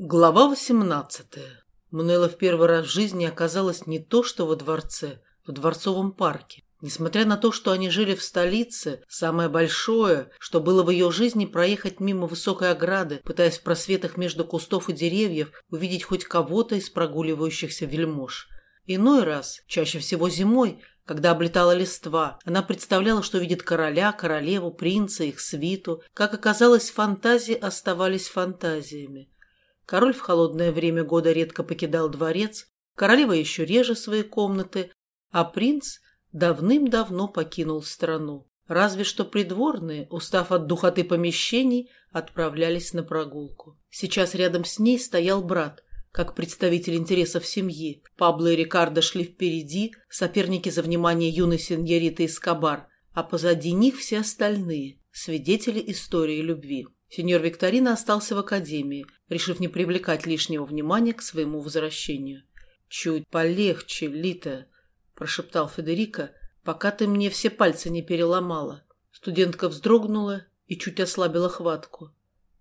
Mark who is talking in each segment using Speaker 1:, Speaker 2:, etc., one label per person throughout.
Speaker 1: Глава восемнадцатая. Мануэла в первый раз в жизни оказалась не то что во дворце, в дворцовом парке. Несмотря на то, что они жили в столице, самое большое, что было в ее жизни, проехать мимо высокой ограды, пытаясь в просветах между кустов и деревьев увидеть хоть кого-то из прогуливающихся вельмож. Иной раз, чаще всего зимой, когда облетала листва, она представляла, что видит короля, королеву, принца, их свиту. Как оказалось, фантазии оставались фантазиями. Король в холодное время года редко покидал дворец, королева еще реже свои комнаты, а принц давным-давно покинул страну. Разве что придворные, устав от духоты помещений, отправлялись на прогулку. Сейчас рядом с ней стоял брат, как представитель интересов семьи. Пабло и Рикардо шли впереди, соперники за внимание юной сеньориты Эскобар, а позади них все остальные, свидетели истории любви. Сеньор Викторина остался в академии, решив не привлекать лишнего внимания к своему возвращению. «Чуть полегче, Лита», – прошептал Федерико, – «пока ты мне все пальцы не переломала». Студентка вздрогнула и чуть ослабила хватку.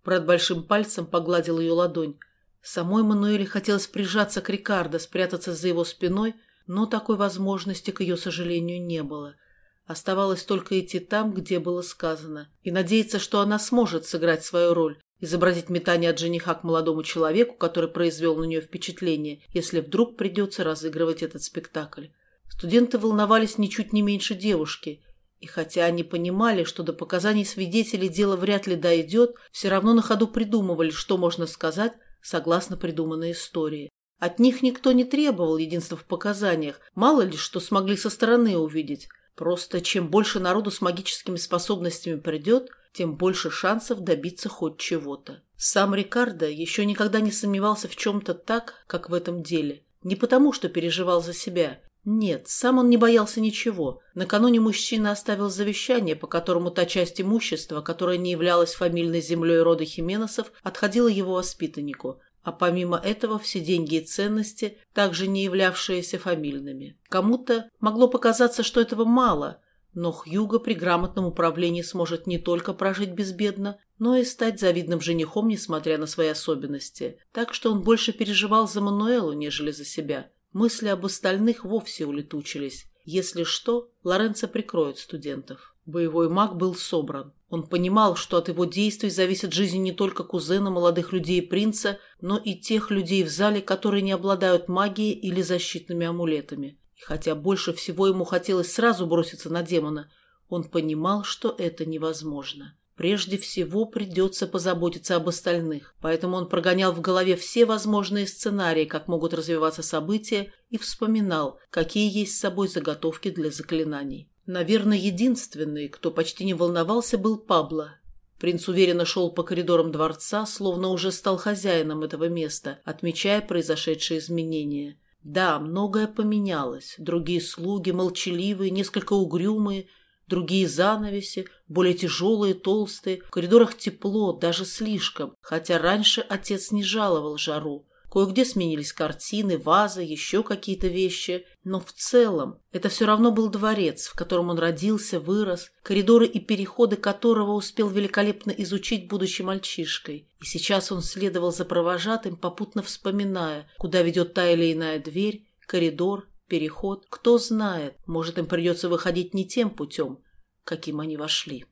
Speaker 1: Брат большим пальцем погладил ее ладонь. Самой Мануэле хотелось прижаться к Рикардо, спрятаться за его спиной, но такой возможности, к ее сожалению, не было – Оставалось только идти там, где было сказано, и надеяться, что она сможет сыграть свою роль, изобразить метание от жениха к молодому человеку, который произвел на нее впечатление, если вдруг придется разыгрывать этот спектакль. Студенты волновались ничуть не меньше девушки, и хотя они понимали, что до показаний свидетелей дело вряд ли дойдет, все равно на ходу придумывали, что можно сказать согласно придуманной истории. От них никто не требовал единства в показаниях, мало ли что смогли со стороны увидеть. Просто чем больше народу с магическими способностями придет, тем больше шансов добиться хоть чего-то. Сам Рикардо еще никогда не сомневался в чем-то так, как в этом деле. Не потому, что переживал за себя. Нет, сам он не боялся ничего. Накануне мужчина оставил завещание, по которому та часть имущества, которая не являлась фамильной землей рода Хименосов, отходила его воспитаннику – а помимо этого все деньги и ценности, также не являвшиеся фамильными. Кому-то могло показаться, что этого мало, но Хьюго при грамотном управлении сможет не только прожить безбедно, но и стать завидным женихом, несмотря на свои особенности. Так что он больше переживал за Мануэлу, нежели за себя. Мысли об остальных вовсе улетучились. Если что, Лоренцо прикроет студентов. Боевой маг был собран. Он понимал, что от его действий зависит жизнь не только кузена молодых людей принца, но и тех людей в зале, которые не обладают магией или защитными амулетами. И хотя больше всего ему хотелось сразу броситься на демона, он понимал, что это невозможно. Прежде всего придется позаботиться об остальных, поэтому он прогонял в голове все возможные сценарии, как могут развиваться события, и вспоминал, какие есть с собой заготовки для заклинаний. Наверное, единственный, кто почти не волновался, был Пабло. Принц уверенно шел по коридорам дворца, словно уже стал хозяином этого места, отмечая произошедшие изменения. Да, многое поменялось. Другие слуги, молчаливые, несколько угрюмые, другие занавеси, более тяжелые, толстые. В коридорах тепло, даже слишком, хотя раньше отец не жаловал жару. Кое-где сменились картины, вазы, еще какие-то вещи. Но в целом это все равно был дворец, в котором он родился, вырос, коридоры и переходы которого успел великолепно изучить, будучи мальчишкой. И сейчас он следовал за провожатым, попутно вспоминая, куда ведет та или иная дверь, коридор, переход. Кто знает, может им придется выходить не тем путем, каким они вошли.